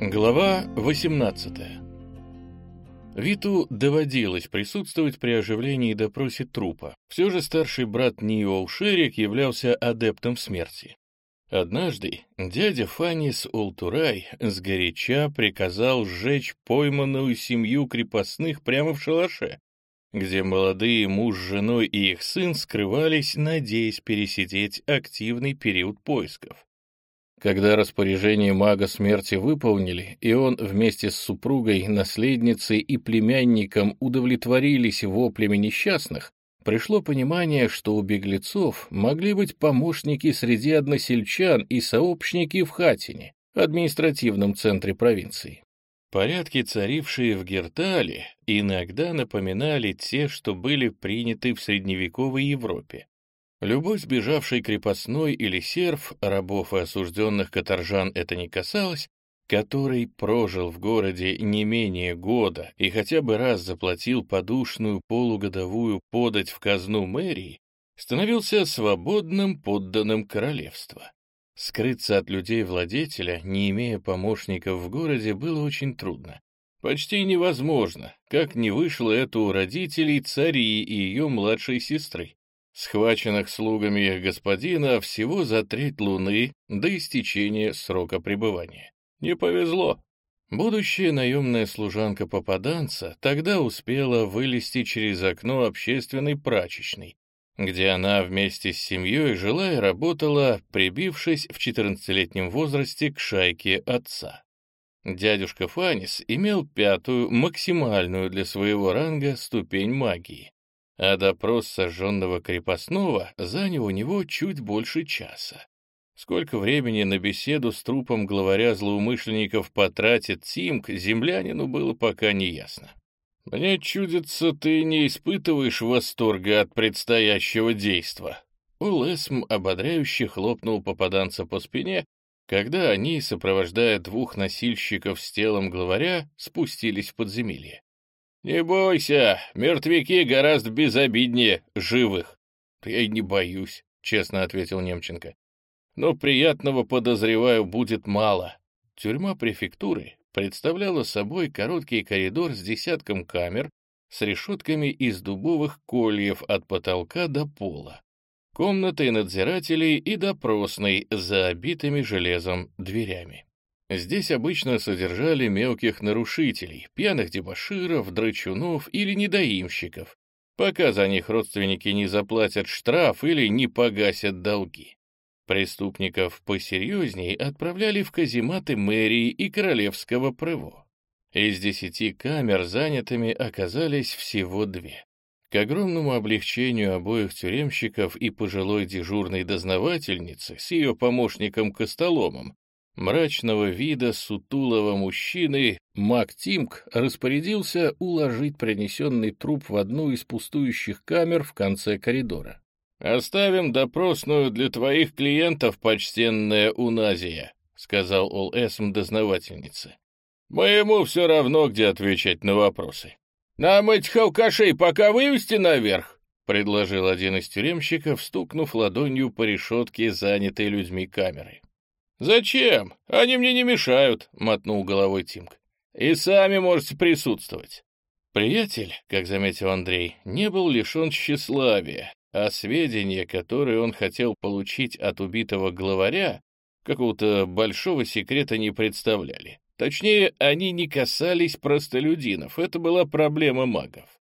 Глава 18 Виту доводилось присутствовать при оживлении и допросе трупа. Все же старший брат Ниол Шерик являлся адептом смерти. Однажды дядя Фанис Ултурай сгоряча приказал сжечь пойманную семью крепостных прямо в шалаше, где молодые муж с женой и их сын скрывались, надеясь пересидеть активный период поисков. Когда распоряжение мага смерти выполнили, и он вместе с супругой, наследницей и племянником удовлетворились воплями несчастных, пришло понимание, что у беглецов могли быть помощники среди односельчан и сообщники в Хатине, административном центре провинции. Порядки, царившие в Гертале, иногда напоминали те, что были приняты в средневековой Европе. Любой сбежавший крепостной или серф, рабов и осужденных каторжан это не касалось, который прожил в городе не менее года и хотя бы раз заплатил подушную полугодовую подать в казну мэрии, становился свободным подданным королевства. Скрыться от людей-владетеля, не имея помощников в городе, было очень трудно. Почти невозможно, как не вышло это у родителей цари и ее младшей сестры схваченных слугами их господина всего за треть луны до истечения срока пребывания. Не повезло. Будущая наемная служанка попаданца тогда успела вылезти через окно общественной прачечной, где она вместе с семьей жила и работала, прибившись в 14-летнем возрасте к шайке отца. Дядюшка Фанис имел пятую, максимальную для своего ранга ступень магии, а допрос сожженного крепостного занял у него чуть больше часа. Сколько времени на беседу с трупом главаря злоумышленников потратит Тимк, землянину было пока не ясно. «Мне чудится, ты не испытываешь восторга от предстоящего действа». Улэсм ободряюще хлопнул попаданца по спине, когда они, сопровождая двух носильщиков с телом главаря, спустились в подземелье. «Не бойся, мертвяки гораздо безобиднее живых». «Я не боюсь», — честно ответил Немченко. «Но приятного, подозреваю, будет мало». Тюрьма префектуры представляла собой короткий коридор с десятком камер с решетками из дубовых кольев от потолка до пола, комнатой надзирателей и допросной за обитыми железом дверями. Здесь обычно содержали мелких нарушителей, пьяных дебоширов, драчунов или недоимщиков, пока за них родственники не заплатят штраф или не погасят долги. Преступников посерьезней отправляли в казематы мэрии и королевского прыво. Из десяти камер занятыми оказались всего две. К огромному облегчению обоих тюремщиков и пожилой дежурной дознавательницы с ее помощником-костоломом, мрачного вида сутулого мужчины Мак Тимк распорядился уложить принесенный труп в одну из пустующих камер в конце коридора. «Оставим допросную для твоих клиентов, почтенная Уназия», — сказал Ол-Эсм дознавательнице. «Моему все равно, где отвечать на вопросы». «Нам этих алкашей пока вывести наверх», — предложил один из тюремщиков, стукнув ладонью по решетке, занятой людьми камеры. «Зачем? Они мне не мешают», — мотнул головой Тимк. «И сами можете присутствовать». Приятель, как заметил Андрей, не был лишен тщеславия, а сведения, которые он хотел получить от убитого главаря, какого-то большого секрета не представляли. Точнее, они не касались простолюдинов, это была проблема магов.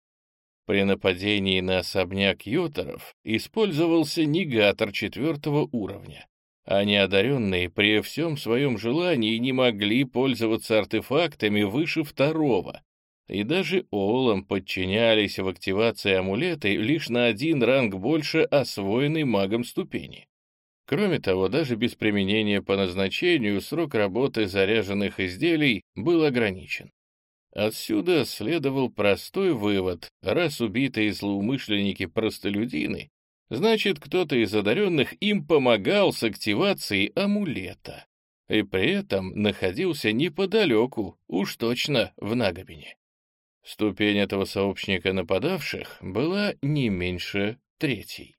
При нападении на особняк Йотеров использовался негатор четвертого уровня, а неодаренные при всем своем желании не могли пользоваться артефактами выше второго, и даже Олам подчинялись в активации амулета лишь на один ранг больше освоенной магом ступени. Кроме того, даже без применения по назначению срок работы заряженных изделий был ограничен. Отсюда следовал простой вывод, раз убитые злоумышленники-простолюдины Значит, кто-то из одаренных им помогал с активацией амулета. И при этом находился неподалеку, уж точно в Нагобине. Ступень этого сообщника нападавших была не меньше третьей.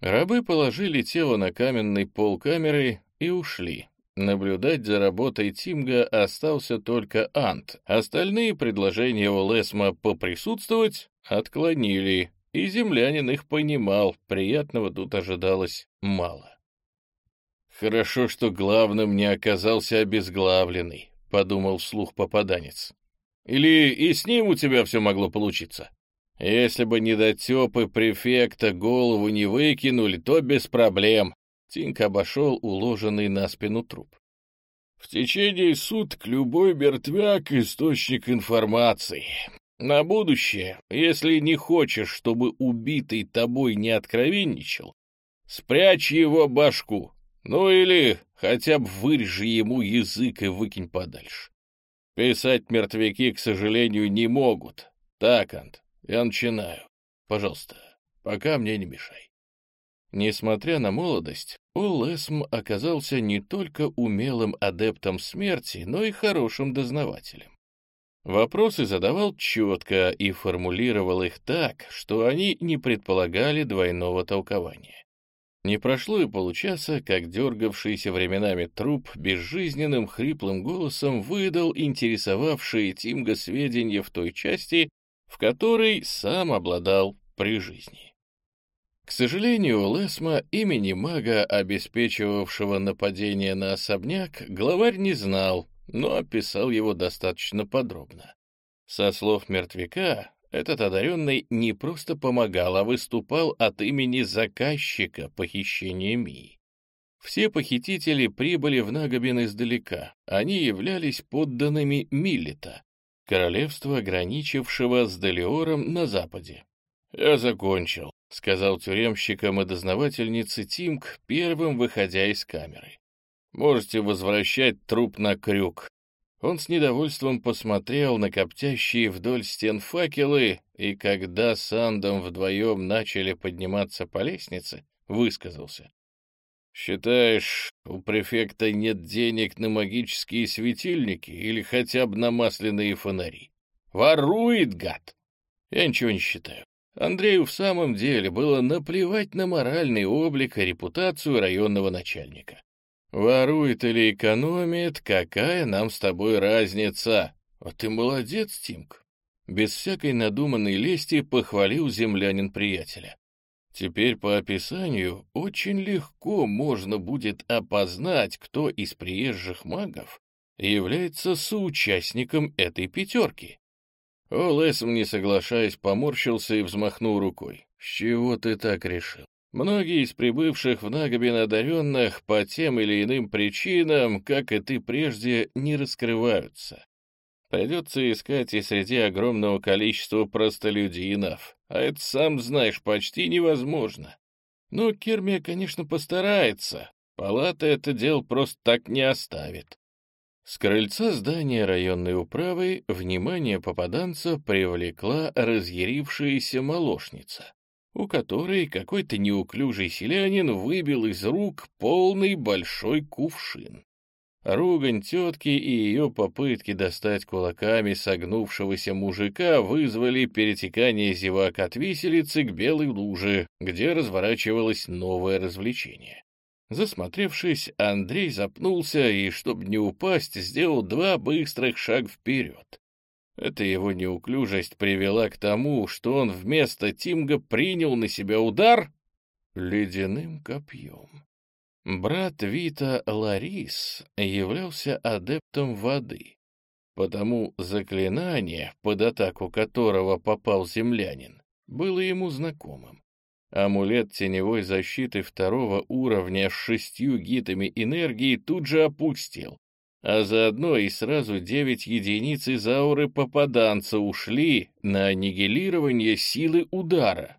Рабы положили тело на каменный пол камеры и ушли. Наблюдать за работой Тимга остался только Ант. Остальные предложения у Лесма поприсутствовать отклонили, и землянин их понимал, приятного тут ожидалось мало. «Хорошо, что главным не оказался обезглавленный», — подумал вслух попаданец. «Или и с ним у тебя все могло получиться? Если бы недотепы префекта голову не выкинули, то без проблем». Тинк обошел уложенный на спину труп. «В течение суток любой мертвяк — источник информации. На будущее, если не хочешь, чтобы убитый тобой не откровенничал, спрячь его башку, ну или хотя бы вырежи ему язык и выкинь подальше. Писать мертвяки, к сожалению, не могут. Так, Ант, я начинаю. Пожалуйста, пока мне не мешай. Несмотря на молодость, Ол Эсм оказался не только умелым адептом смерти, но и хорошим дознавателем. Вопросы задавал четко и формулировал их так, что они не предполагали двойного толкования. Не прошло и получаса, как дергавшийся временами труп безжизненным хриплым голосом выдал интересовавшие Тимга сведения в той части, в которой сам обладал при жизни. К сожалению, Лесма имени мага, обеспечивавшего нападение на особняк, главарь не знал, но описал его достаточно подробно. Со слов мертвяка, этот одаренный не просто помогал, а выступал от имени заказчика похищения Мии. Все похитители прибыли в Нагобин издалека. Они являлись подданными Миллета, королевства, граничившего с Делиором на западе. «Я закончил», — сказал тюремщикам и дознавательнице Тимк, первым выходя из камеры. «Можете возвращать труп на крюк. Он с недовольством посмотрел на коптящие вдоль стен факелы, и когда с Андом вдвоем начали подниматься по лестнице, высказался. «Считаешь, у префекта нет денег на магические светильники или хотя бы на масляные фонари? Ворует, гад!» «Я ничего не считаю. Андрею в самом деле было наплевать на моральный облик и репутацию районного начальника. Ворует или экономит, какая нам с тобой разница? А ты молодец, Тимк. Без всякой надуманной лести похвалил землянин приятеля. Теперь по описанию очень легко можно будет опознать, кто из приезжих магов является соучастником этой пятерки. О, Лесом, не соглашаясь, поморщился и взмахнул рукой. «С чего ты так решил? Многие из прибывших в Нагобин одаренных по тем или иным причинам, как и ты прежде, не раскрываются. Придется искать и среди огромного количества простолюдинов, а это, сам знаешь, почти невозможно. Ну, Кирмия, конечно, постарается. Палата это дело просто так не оставит. С крыльца здания районной управы внимание попаданца привлекла разъярившаяся молочница у которой какой-то неуклюжий селянин выбил из рук полный большой кувшин. Ругань тетки и ее попытки достать кулаками согнувшегося мужика вызвали перетекание зевак от виселицы к белой луже, где разворачивалось новое развлечение. Засмотревшись, Андрей запнулся и, чтобы не упасть, сделал два быстрых шага вперед. Эта его неуклюжесть привела к тому, что он вместо Тимга принял на себя удар ледяным копьем. Брат Вита Ларис являлся адептом воды, потому заклинание, под атаку которого попал землянин, было ему знакомым. Амулет теневой защиты второго уровня с шестью гитами энергии тут же опустил, а заодно и сразу девять единиц из ауры попаданца ушли на аннигилирование силы удара.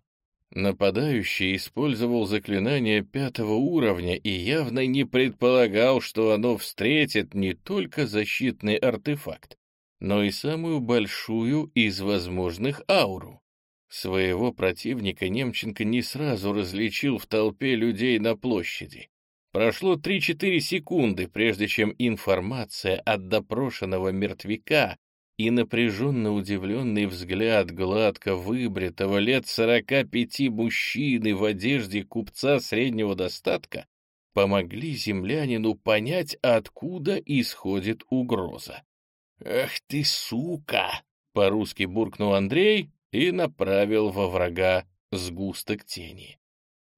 Нападающий использовал заклинание пятого уровня и явно не предполагал, что оно встретит не только защитный артефакт, но и самую большую из возможных ауру. Своего противника Немченко не сразу различил в толпе людей на площади. Прошло 3-4 секунды, прежде чем информация от допрошенного мертвяка и напряженно удивленный взгляд гладко выбритого лет 45 мужчины в одежде купца среднего достатка помогли землянину понять, откуда исходит угроза. «Ах ты, сука!» — по-русски буркнул Андрей и направил во врага сгусток тени.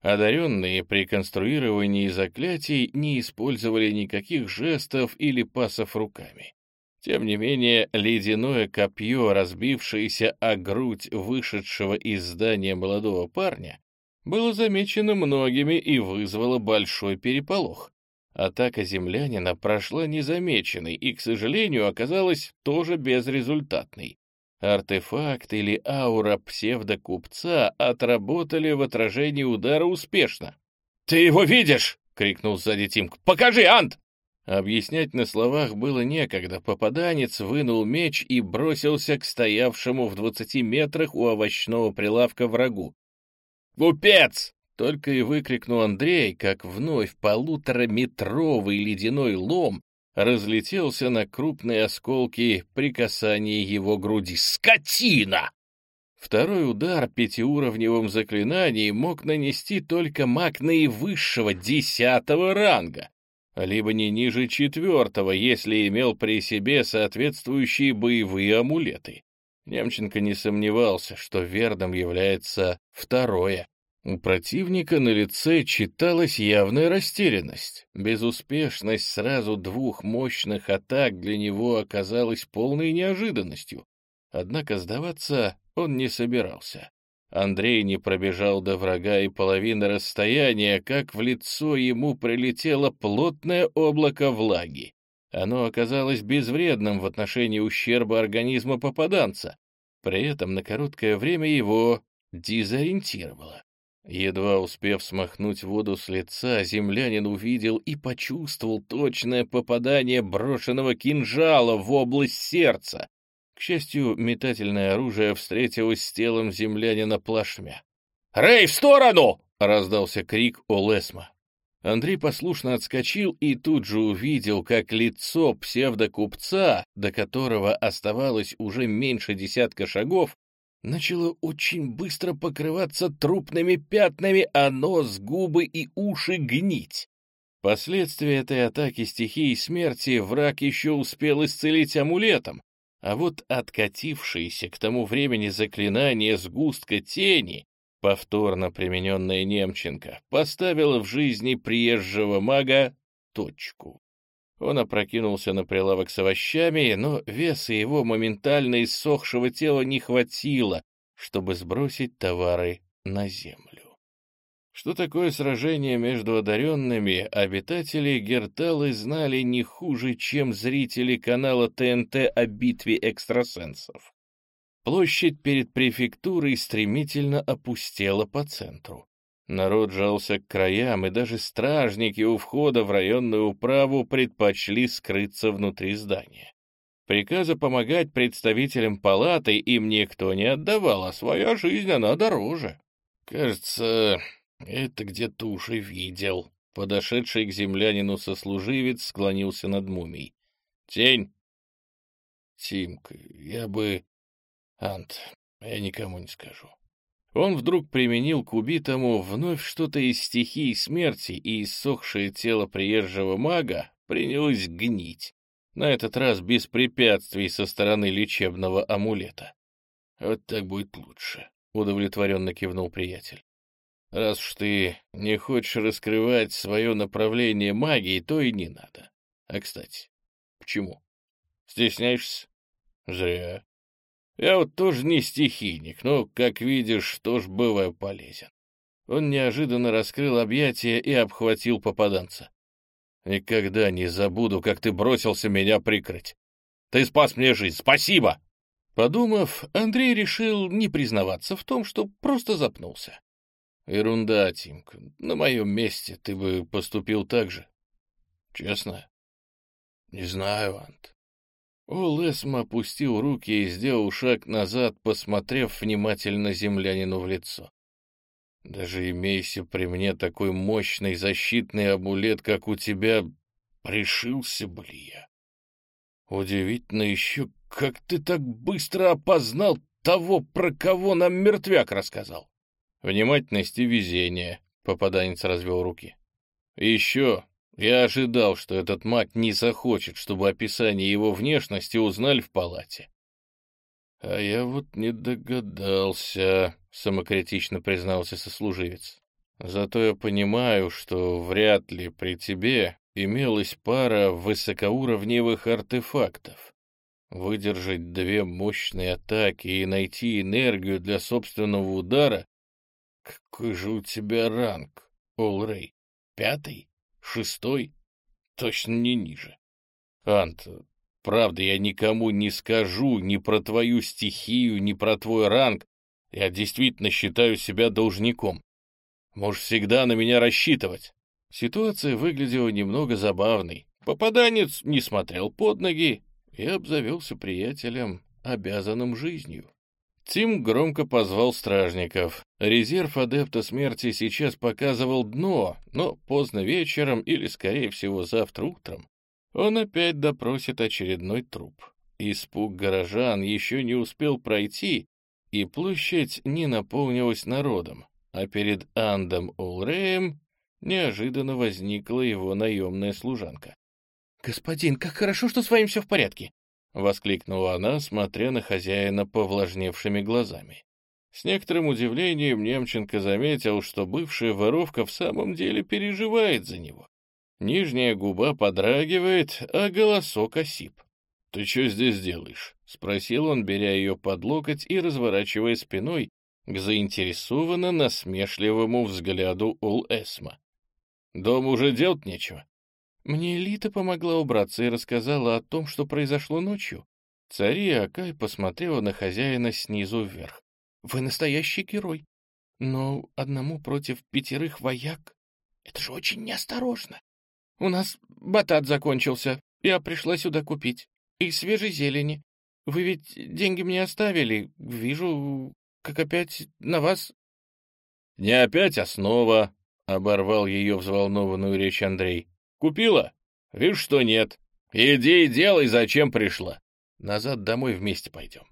Одаренные при конструировании заклятий не использовали никаких жестов или пасов руками. Тем не менее, ледяное копье, разбившееся о грудь вышедшего из здания молодого парня, было замечено многими и вызвало большой переполох. Атака землянина прошла незамеченной и, к сожалению, оказалась тоже безрезультатной. Артефакт или аура псевдокупца отработали в отражении удара успешно. «Ты его видишь?» — крикнул сзади Тимк. «Покажи, Ант!» Объяснять на словах было некогда. Попаданец вынул меч и бросился к стоявшему в двадцати метрах у овощного прилавка врагу. «Купец!» — только и выкрикнул Андрей, как вновь полутораметровый ледяной лом разлетелся на крупные осколки при касании его груди. «Скотина!» Второй удар пятиуровневым заклинанием мог нанести только маг наивысшего десятого ранга либо не ниже четвертого, если имел при себе соответствующие боевые амулеты. Немченко не сомневался, что верным является второе. У противника на лице читалась явная растерянность. Безуспешность сразу двух мощных атак для него оказалась полной неожиданностью. Однако сдаваться он не собирался. Андрей не пробежал до врага и половины расстояния, как в лицо ему прилетело плотное облако влаги. Оно оказалось безвредным в отношении ущерба организма попаданца. При этом на короткое время его дезориентировало. Едва успев смахнуть воду с лица, землянин увидел и почувствовал точное попадание брошенного кинжала в область сердца, к счастью, метательное оружие встретилось с телом землянина плашмя. «Рэй, в сторону!» — раздался крик Олесма. Андрей послушно отскочил и тут же увидел, как лицо псевдокупца, до которого оставалось уже меньше десятка шагов, начало очень быстро покрываться трупными пятнами, а нос, губы и уши гнить. Последствия этой атаки стихии смерти враг еще успел исцелить амулетом, а вот откатившееся к тому времени заклинание сгустка тени, повторно примененное Немченко, поставило в жизни приезжего мага точку. Он опрокинулся на прилавок с овощами, но веса его моментально иссохшего тела не хватило, чтобы сбросить товары на землю. Что такое сражение между одаренными, обитатели Герталы знали не хуже, чем зрители канала ТНТ о битве экстрасенсов. Площадь перед префектурой стремительно опустела по центру. Народ жался к краям, и даже стражники у входа в районную управу предпочли скрыться внутри здания. Приказа помогать представителям палаты им никто не отдавал, а своя жизнь она дороже. Кажется, это где-то уже видел. Подошедший к землянину сослуживец склонился над мумией. Тень. Тимка, я бы... Ант, я никому не скажу. Он вдруг применил к убитому вновь что-то из стихии смерти, и иссохшее тело приезжего мага принялось гнить. На этот раз без препятствий со стороны лечебного амулета. «Вот так будет лучше», — удовлетворенно кивнул приятель. Раз уж ты не хочешь раскрывать свое направление магии, то и не надо. А, кстати, почему? Стесняешься? Зря. Я вот тоже не стихийник, но, как видишь, тоже бываю полезен. Он неожиданно раскрыл объятия и обхватил попаданца. Никогда не забуду, как ты бросился меня прикрыть. Ты спас мне жизнь, спасибо! Подумав, Андрей решил не признаваться в том, что просто запнулся. Ерунда, Тимка. На моем месте ты бы поступил так же. Честно? Не знаю, Ант. О, Лесма опустил руки и сделал шаг назад, посмотрев внимательно землянину в лицо. Даже имейся при мне такой мощный защитный амулет, как у тебя, пришился бы ли я. Удивительно еще, как ты так быстро опознал того, про кого нам мертвяк рассказал. Внимательность и везение, — попаданец развел руки. Еще я ожидал, что этот маг не захочет, чтобы описание его внешности узнали в палате. А я вот не догадался, самокритично признался сослуживец. Зато я понимаю, что вряд ли при тебе имелась пара высокоуровневых артефактов. Выдержать две мощные атаки и найти энергию для собственного удара? Какой же у тебя ранг, Олрей? Пятый? Шестой? Точно не ниже. Ант, правда, я никому не скажу ни про твою стихию, ни про твой ранг. Я действительно считаю себя должником. Можешь всегда на меня рассчитывать. Ситуация выглядела немного забавной. Попаданец не смотрел под ноги и обзавелся приятелем, обязанным жизнью. Тим громко позвал стражников. Резерв адепта смерти сейчас показывал дно, но поздно вечером или, скорее всего, завтра утром он опять допросит очередной труп. Испуг горожан еще не успел пройти, и площадь не наполнилась народом, а перед Андом Улреем неожиданно возникла его наемная служанка. «Господин, как хорошо, что с вами все в порядке!» — воскликнула она, смотря на хозяина повлажневшими глазами. С некоторым удивлением Немченко заметил, что бывшая воровка в самом деле переживает за него. Нижняя губа подрагивает, а голосок осип. «Ты что здесь делаешь?» — спросил он, беря ее под локоть и разворачивая спиной к заинтересованно насмешливому взгляду Ул-Эсма. «Дома уже делать нечего?» Мне Лита помогла убраться и рассказала о том, что произошло ночью. Цария Акай посмотрела на хозяина снизу вверх. «Вы настоящий герой. Но одному против пятерых вояк — это же очень неосторожно. У нас батат закончился, я пришла сюда купить. И свежей зелени. Вы ведь деньги мне оставили. Вижу, как опять на вас...» «Не опять, а снова», — оборвал ее взволнованную речь Андрей. Купила? Видишь, что нет. Иди и делай, зачем пришла. Назад домой вместе пойдем.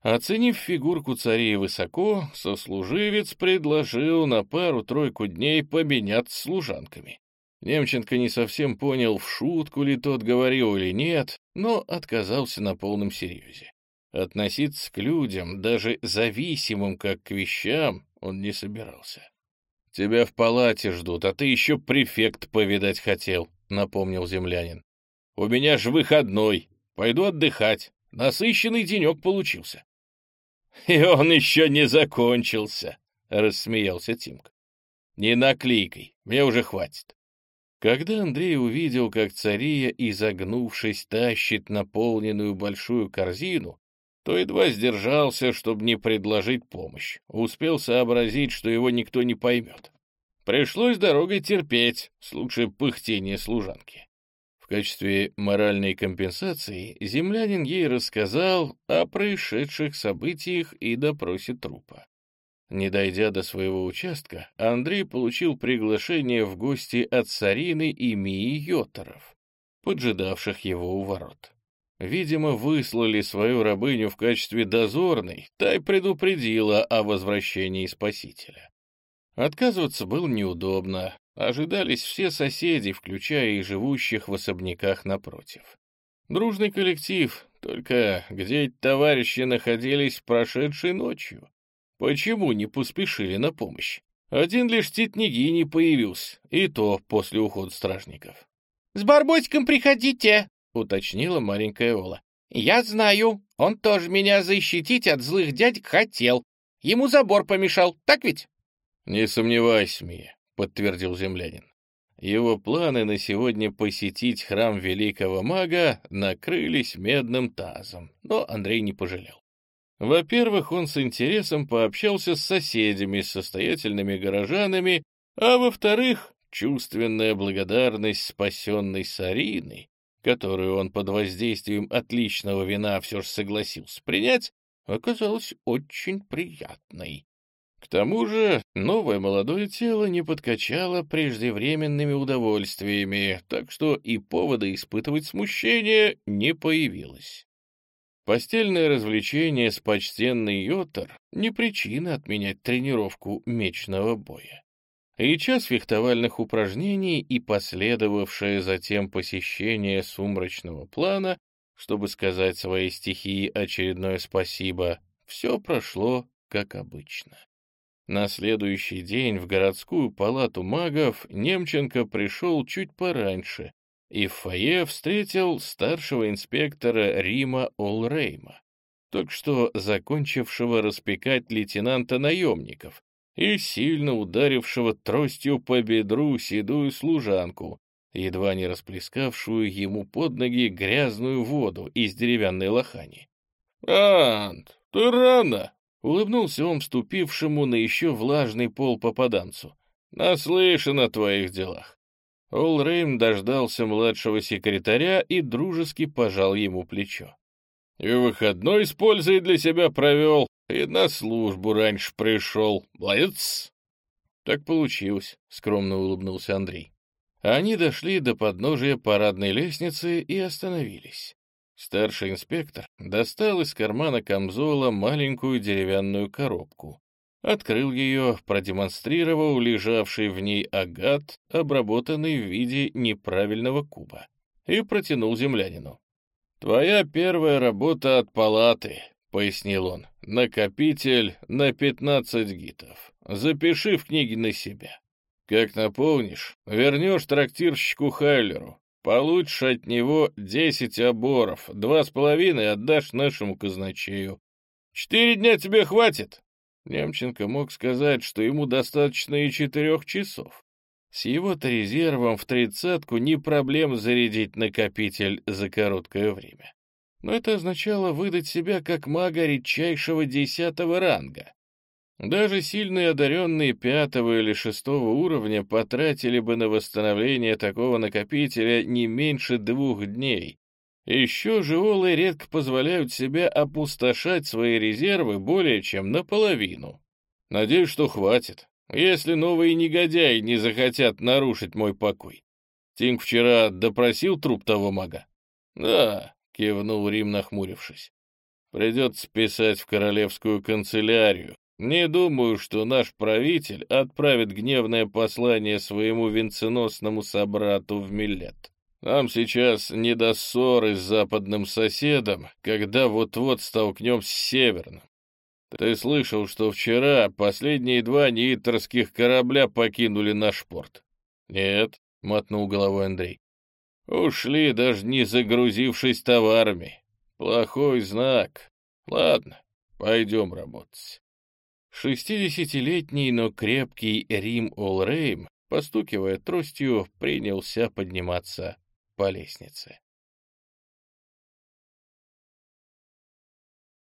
Оценив фигурку царей высоко, сослуживец предложил на пару-тройку дней поменяться служанками. Немченко не совсем понял, в шутку ли тот говорил или нет, но отказался на полном серьезе. Относиться к людям, даже зависимым как к вещам, он не собирался. «Тебя в палате ждут, а ты еще префект повидать хотел», — напомнил землянин. «У меня же выходной. Пойду отдыхать. Насыщенный денек получился». «И он еще не закончился», — рассмеялся Тимка. «Не наклейкой, мне уже хватит». Когда Андрей увидел, как цария, изогнувшись, тащит наполненную большую корзину, то едва сдержался, чтобы не предложить помощь. Успел сообразить, что его никто не поймет. Пришлось дорогой терпеть, слушая пыхтение служанки. В качестве моральной компенсации землянин ей рассказал о происшедших событиях и допросе трупа. Не дойдя до своего участка, Андрей получил приглашение в гости от Сарины и Мии Йоторов, поджидавших его у ворот. Видимо, выслали свою рабыню в качестве дозорной, та и предупредила о возвращении спасителя. Отказываться было неудобно. Ожидались все соседи, включая и живущих в особняках напротив. Дружный коллектив, только где эти товарищи находились прошедшей ночью? Почему не поспешили на помощь? Один лишь Титниги не появился, и то после ухода стражников. — С Барботиком приходите, — уточнила маленькая Ола. — Я знаю, он тоже меня защитить от злых дядек хотел. Ему забор помешал, так ведь? «Не сомневайся, Мия», — подтвердил землянин. Его планы на сегодня посетить храм великого мага накрылись медным тазом, но Андрей не пожалел. Во-первых, он с интересом пообщался с соседями, с состоятельными горожанами, а во-вторых, чувственная благодарность спасенной Сарины, которую он под воздействием отличного вина все же согласился принять, оказалась очень приятной. К тому же новое молодое тело не подкачало преждевременными удовольствиями, так что и повода испытывать смущение не появилось. Постельное развлечение с почтенной Йотар не причина отменять тренировку мечного боя. и час фехтовальных упражнений и последовавшее затем посещение сумрачного плана, чтобы сказать своей стихии очередное спасибо, все прошло как обычно. На следующий день в городскую палату магов Немченко пришел чуть пораньше и в фойе встретил старшего инспектора Рима Олрейма, только что закончившего распекать лейтенанта наемников, и сильно ударившего тростью по бедру седую служанку, едва не расплескавшую ему под ноги грязную воду из деревянной лохани. «Ант, ты рано!» — улыбнулся он вступившему на еще влажный пол попаданцу. «Наслышан о твоих делах». Олрейм дождался младшего секретаря и дружески пожал ему плечо. «И выходной с пользой для себя провел, и на службу раньше пришел. Молодец!» «Так получилось», — скромно улыбнулся Андрей. Они дошли до подножия парадной лестницы и остановились. Старший инспектор достал из кармана камзола маленькую деревянную коробку. Открыл ее, продемонстрировал лежавший в ней агат, обработанный в виде неправильного куба, и протянул землянину. «Твоя первая работа от палаты», — пояснил он. «Накопитель на 15 гитов. Запиши в книге на себя. Как наполнишь, вернешь трактирщику Хайлеру. Получишь от него 10 оборов, два с половиной отдашь нашему казначею. Четыре дня тебе хватит?» Немченко мог сказать, что ему достаточно и четырех часов. С его-то резервом в тридцатку не проблем зарядить накопитель за короткое время но это означало выдать себя как мага редчайшего десятого ранга. Даже сильные одаренные пятого или шестого уровня потратили бы на восстановление такого накопителя не меньше двух дней. Еще живолы редко позволяют себе опустошать свои резервы более чем наполовину. Надеюсь, что хватит, если новые негодяи не захотят нарушить мой покой. Тинг вчера допросил труп того мага? Да, — кивнул Рим, нахмурившись. «Придется писать в королевскую канцелярию. Не думаю, что наш правитель отправит гневное послание своему венценосному собрату в Милет. Нам сейчас не до ссоры с западным соседом, когда вот-вот столкнемся с северным. Ты слышал, что вчера последние два неитерских корабля покинули наш порт? Нет, — мотнул головой Андрей. Ушли, даже не загрузившись товарами. Плохой знак. Ладно, пойдем работать. Шестидесятилетний, но крепкий Рим Олрейм, постукивая тростью, принялся подниматься по лестнице.